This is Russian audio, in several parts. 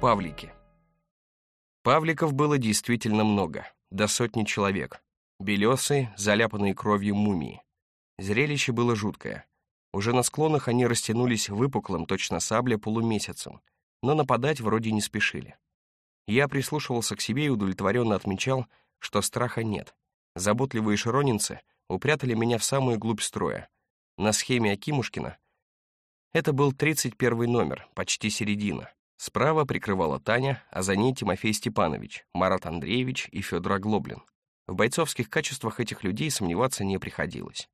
Павлики. Павликов было действительно много, до сотни человек. Белесые, заляпанные кровью мумии. Зрелище было жуткое. Уже на склонах они растянулись выпуклым, точно сабля, полумесяцем, но нападать вроде не спешили. Я прислушивался к себе и удовлетворенно отмечал, что страха нет. Заботливые широнинцы упрятали меня в самую глубь строя. На схеме Акимушкина это был 31 номер, почти середина. Справа прикрывала Таня, а за ней Тимофей Степанович, Марат Андреевич и Федор Оглоблин. В бойцовских качествах этих людей сомневаться не приходилось.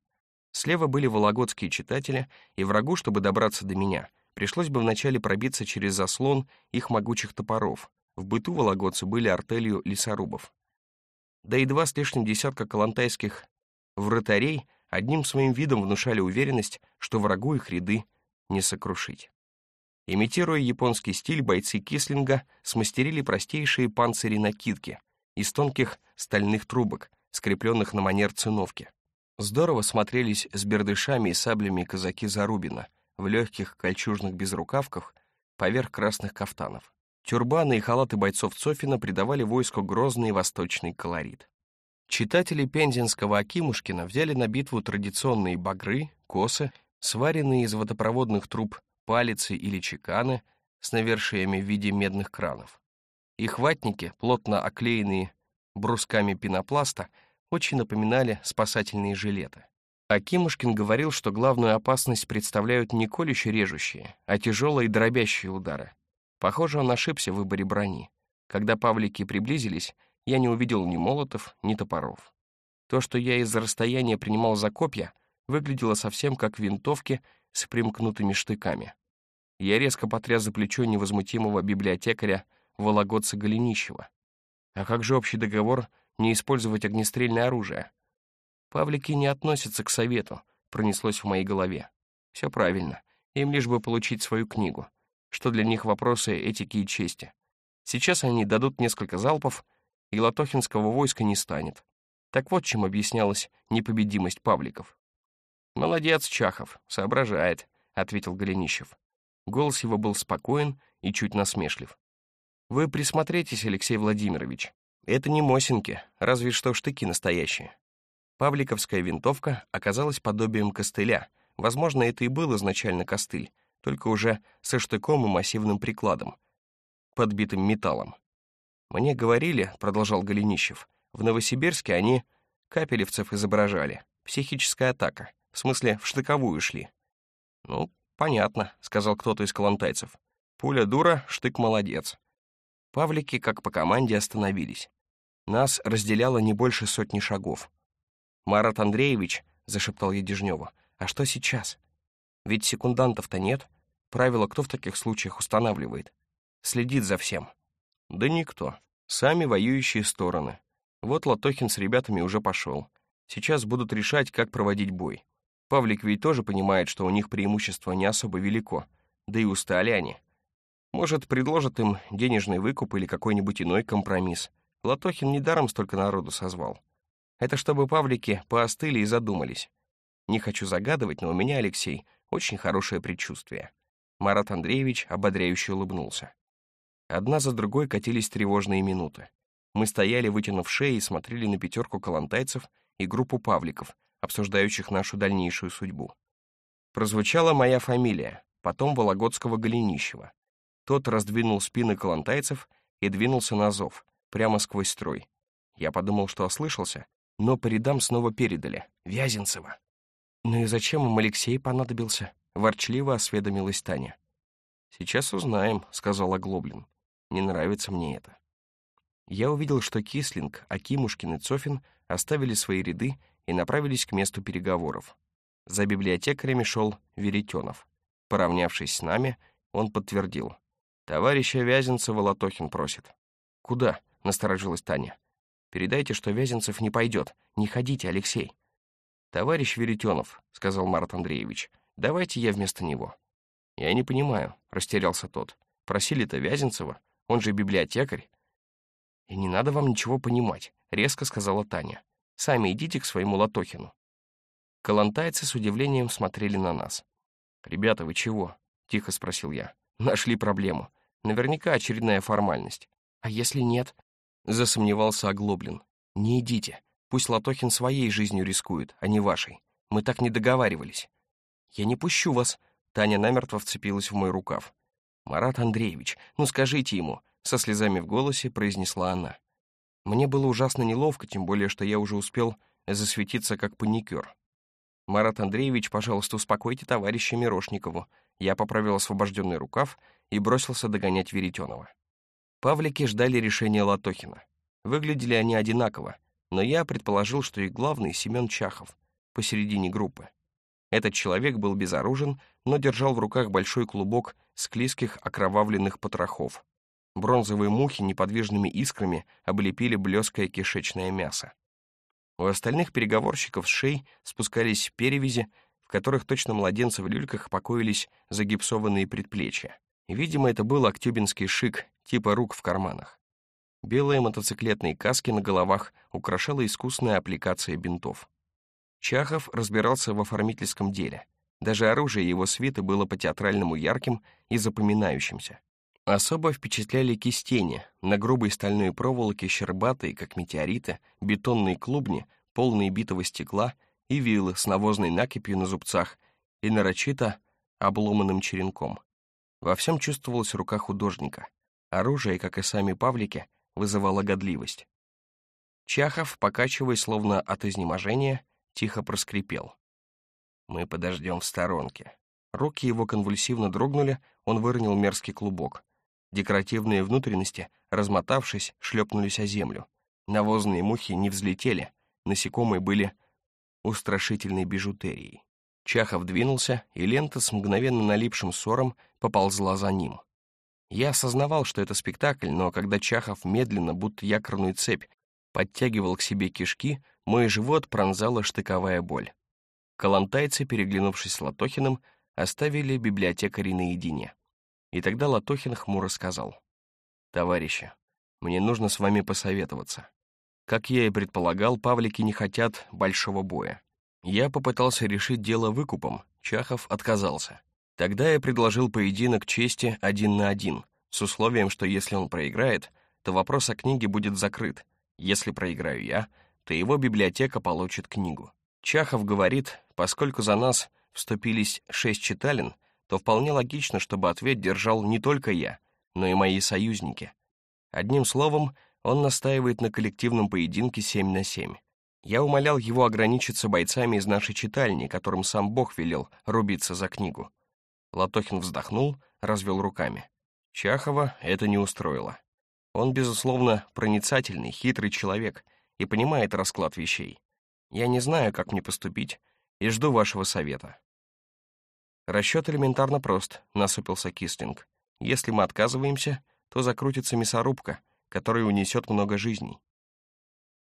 Слева были вологодские читатели, и врагу, чтобы добраться до меня, пришлось бы вначале пробиться через заслон их могучих топоров. В быту вологодцы были артелью лесорубов. Да и два с лишним десятка калантайских вратарей одним своим видом внушали уверенность, что врагу их ряды не сокрушить. Имитируя японский стиль, бойцы Кислинга смастерили простейшие панцири-накидки из тонких стальных трубок, скрепленных на манер циновки. Здорово смотрелись с бердышами и саблями казаки Зарубина в легких кольчужных безрукавках поверх красных кафтанов. Тюрбаны и халаты бойцов Цофина придавали войску грозный восточный колорит. Читатели Пензенского Акимушкина взяли на битву традиционные багры, косы, сваренные из водопроводных труб палицы или чеканы с навершиями в виде медных кранов. Их ватники, плотно оклеенные брусками пенопласта, очень напоминали спасательные жилеты. Акимушкин говорил, что главную опасность представляют не колюще-режущие, а тяжелые дробящие удары. Похоже, он ошибся в выборе брони. Когда павлики приблизились, я не увидел ни молотов, ни топоров. То, что я из-за расстояния принимал за копья, выглядело совсем как винтовки с примкнутыми штыками. Я резко потряс за плечо невозмутимого библиотекаря Вологодца Голенищева. А как же общий договор не использовать огнестрельное оружие? Павлики не относятся к совету, пронеслось в моей голове. Все правильно, им лишь бы получить свою книгу, что для них вопросы этики и чести. Сейчас они дадут несколько залпов, и Латохинского войска не станет. Так вот чем объяснялась непобедимость Павликов. «Молодец, Чахов, соображает», — ответил Голенищев. Голос его был спокоен и чуть насмешлив. «Вы присмотритесь, Алексей Владимирович. Это не Мосинки, разве что штыки настоящие». Павликовская винтовка оказалась подобием костыля. Возможно, это и был изначально костыль, только уже со штыком и массивным прикладом, подбитым металлом. «Мне говорили», — продолжал Голенищев, «в Новосибирске они капелевцев изображали. Психическая атака. В смысле, в штыковую шли. Ну, понятно, сказал кто-то из калантайцев. Пуля дура, штык молодец. Павлики, как по команде, остановились. Нас разделяло не больше сотни шагов. «Марат Андреевич», — зашептал я Дежнёву, — «а что сейчас? Ведь секундантов-то нет. Правила кто в таких случаях устанавливает? Следит за всем». «Да никто. Сами воюющие стороны. Вот Латохин с ребятами уже пошел. Сейчас будут решать, как проводить бой. Павлик ведь тоже понимает, что у них преимущество не особо велико, да и устали они. Может, предложат им денежный выкуп или какой-нибудь иной компромисс. Латохин недаром столько народу созвал. Это чтобы павлики поостыли и задумались. Не хочу загадывать, но у меня, Алексей, очень хорошее предчувствие. Марат Андреевич ободряюще улыбнулся. Одна за другой катились тревожные минуты. Мы стояли, вытянув шеи, и смотрели на пятерку калантайцев и группу павликов, обсуждающих нашу дальнейшую судьбу. Прозвучала моя фамилия, потом Вологодского Голенищева. Тот раздвинул спины калантайцев и двинулся на зов, прямо сквозь строй. Я подумал, что ослышался, но по рядам снова передали. Вязенцева. «Ну и зачем им Алексей понадобился?» — ворчливо осведомилась Таня. «Сейчас узнаем», — сказал Оглоблин. «Не нравится мне это». Я увидел, что Кислинг, Акимушкин и Цофин оставили свои ряды и направились к месту переговоров. За библиотекарями шел Веретенов. Поравнявшись с нами, он подтвердил. «Товарища Вязенцева Латохин просит». «Куда?» — насторожилась Таня. «Передайте, что Вязенцев не пойдет. Не ходите, Алексей». «Товарищ Веретенов», — сказал Марат Андреевич, — «давайте я вместо него». «Я не понимаю», — растерялся тот. «Просили-то Вязенцева, он же библиотекарь». «И не надо вам ничего понимать», — резко сказала Таня. Сами идите к своему Латохину». Калантайцы с удивлением смотрели на нас. «Ребята, вы чего?» — тихо спросил я. «Нашли проблему. Наверняка очередная формальность. А если нет? Засомневался Оглоблин. Не идите. Пусть Латохин своей жизнью рискует, а не вашей. Мы так не договаривались. Я не пущу вас. Таня намертво вцепилась в мой рукав. «Марат Андреевич, ну скажите ему», — со слезами в голосе произнесла она. Мне было ужасно неловко, тем более, что я уже успел засветиться как паникер. «Марат Андреевич, пожалуйста, успокойте товарища Мирошникову». Я поправил освобожденный рукав и бросился догонять Веретенова. Павлики ждали решения Латохина. Выглядели они одинаково, но я предположил, что их главный — Семен Чахов, посередине группы. Этот человек был безоружен, но держал в руках большой клубок склизких окровавленных потрохов. Бронзовые мухи неподвижными искрами облепили блеское кишечное мясо. У остальных переговорщиков с шей спускались перевязи, в которых точно младенцы в люльках покоились загипсованные предплечья. видимо, это был актюбинский шик, типа рук в карманах. Белые мотоциклетные каски на головах украшала искусная аппликация бинтов. Чахов разбирался в оформительском деле. Даже оружие его свиты было по-театральному ярким и запоминающимся. Особо впечатляли кистени, на грубой стальной проволоке щербатые, как метеориты, бетонные клубни, полные битого стекла и вилы с навозной накипью на зубцах и нарочито обломанным черенком. Во всем чувствовалась рука художника. Оружие, как и сами павлики, вызывало годливость. Чахов, покачиваясь словно от изнеможения, тихо проскрипел. «Мы подождем в сторонке». Руки его конвульсивно дрогнули, он выронил мерзкий клубок. Декоративные внутренности, размотавшись, шлепнулись о землю. Навозные мухи не взлетели, насекомые были устрашительной бижутерией. Чахов двинулся, и лента с мгновенно налипшим ссором поползла за ним. Я осознавал, что это спектакль, но когда Чахов медленно, будто якорную цепь, подтягивал к себе кишки, мой живот пронзала штыковая боль. Калантайцы, переглянувшись с Латохиным, оставили библиотекарей наедине. И тогда Латохин хмуро сказал, «Товарищи, мне нужно с вами посоветоваться. Как я и предполагал, павлики не хотят большого боя. Я попытался решить дело выкупом, Чахов отказался. Тогда я предложил поединок чести один на один, с условием, что если он проиграет, то вопрос о книге будет закрыт. Если проиграю я, то его библиотека получит книгу. Чахов говорит, поскольку за нас вступились шесть читалин, то вполне логично, чтобы ответ держал не только я, но и мои союзники. Одним словом, он настаивает на коллективном поединке 7 на 7. Я умолял его ограничиться бойцами из нашей читальни, которым сам Бог велел рубиться за книгу. Латохин вздохнул, развел руками. Чахова это не устроило. Он, безусловно, проницательный, хитрый человек, и понимает расклад вещей. Я не знаю, как мне поступить, и жду вашего совета». «Расчет элементарно прост», — насупился Кислинг. «Если мы отказываемся, то закрутится мясорубка, которая унесет много жизней».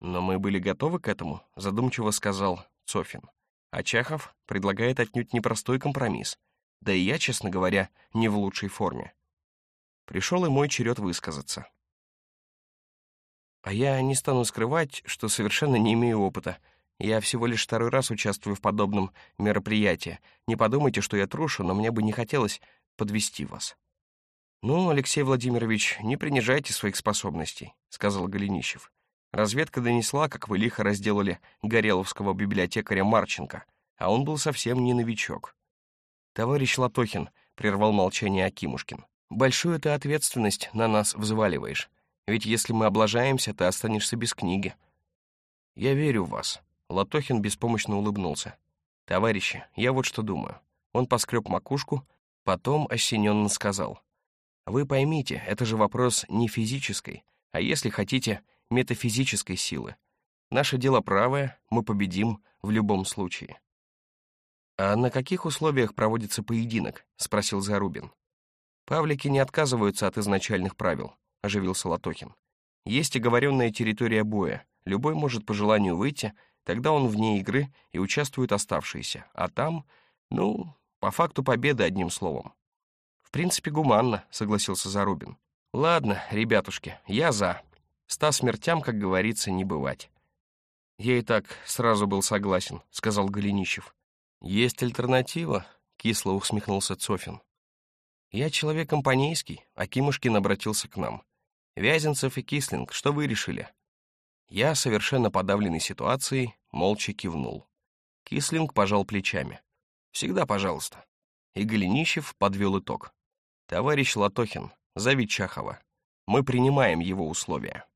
«Но мы были готовы к этому», — задумчиво сказал Цофин. А Чахов предлагает отнюдь непростой компромисс. Да и я, честно говоря, не в лучшей форме. Пришел и мой черед высказаться. А я не стану скрывать, что совершенно не имею опыта. Я всего лишь второй раз участвую в подобном мероприятии. Не подумайте, что я трушу, но мне бы не хотелось подвести вас. «Ну, Алексей Владимирович, не принижайте своих способностей», — сказал Голенищев. Разведка донесла, как вы лихо разделали гореловского библиотекаря Марченко, а он был совсем не новичок. «Товарищ Латохин», — прервал молчание Акимушкин, — «большую ты ответственность на нас взваливаешь. Ведь если мы облажаемся, ты останешься без книги». «Я верю в вас», — Латохин беспомощно улыбнулся. «Товарищи, я вот что думаю». Он поскреб макушку, потом осененно сказал. «Вы поймите, это же вопрос не физической, а если хотите, метафизической силы. Наше дело правое, мы победим в любом случае». «А на каких условиях проводится поединок?» — спросил Зарубин. «Павлики не отказываются от изначальных правил оживился Латохин. Есть оговоренная территория боя. Любой может по желанию выйти, тогда он вне игры и участвует оставшиеся. А там, ну, по факту победы одним словом. В принципе, гуманно, согласился Зарубин. Ладно, ребятушки, я за. Ста смертям, как говорится, не бывать. Я и так сразу был согласен, сказал Голенищев. Есть альтернатива, кисло усмехнулся Цофин. Я человек компанейский, а Кимушкин обратился к нам. Вязенцев и Кислинг, что вы решили? Я, совершенно подавленной ситуацией, молча кивнул. Кислинг пожал плечами. «Всегда пожалуйста». И Голенищев подвел итог. «Товарищ Латохин, зови Чахова. Мы принимаем его условия».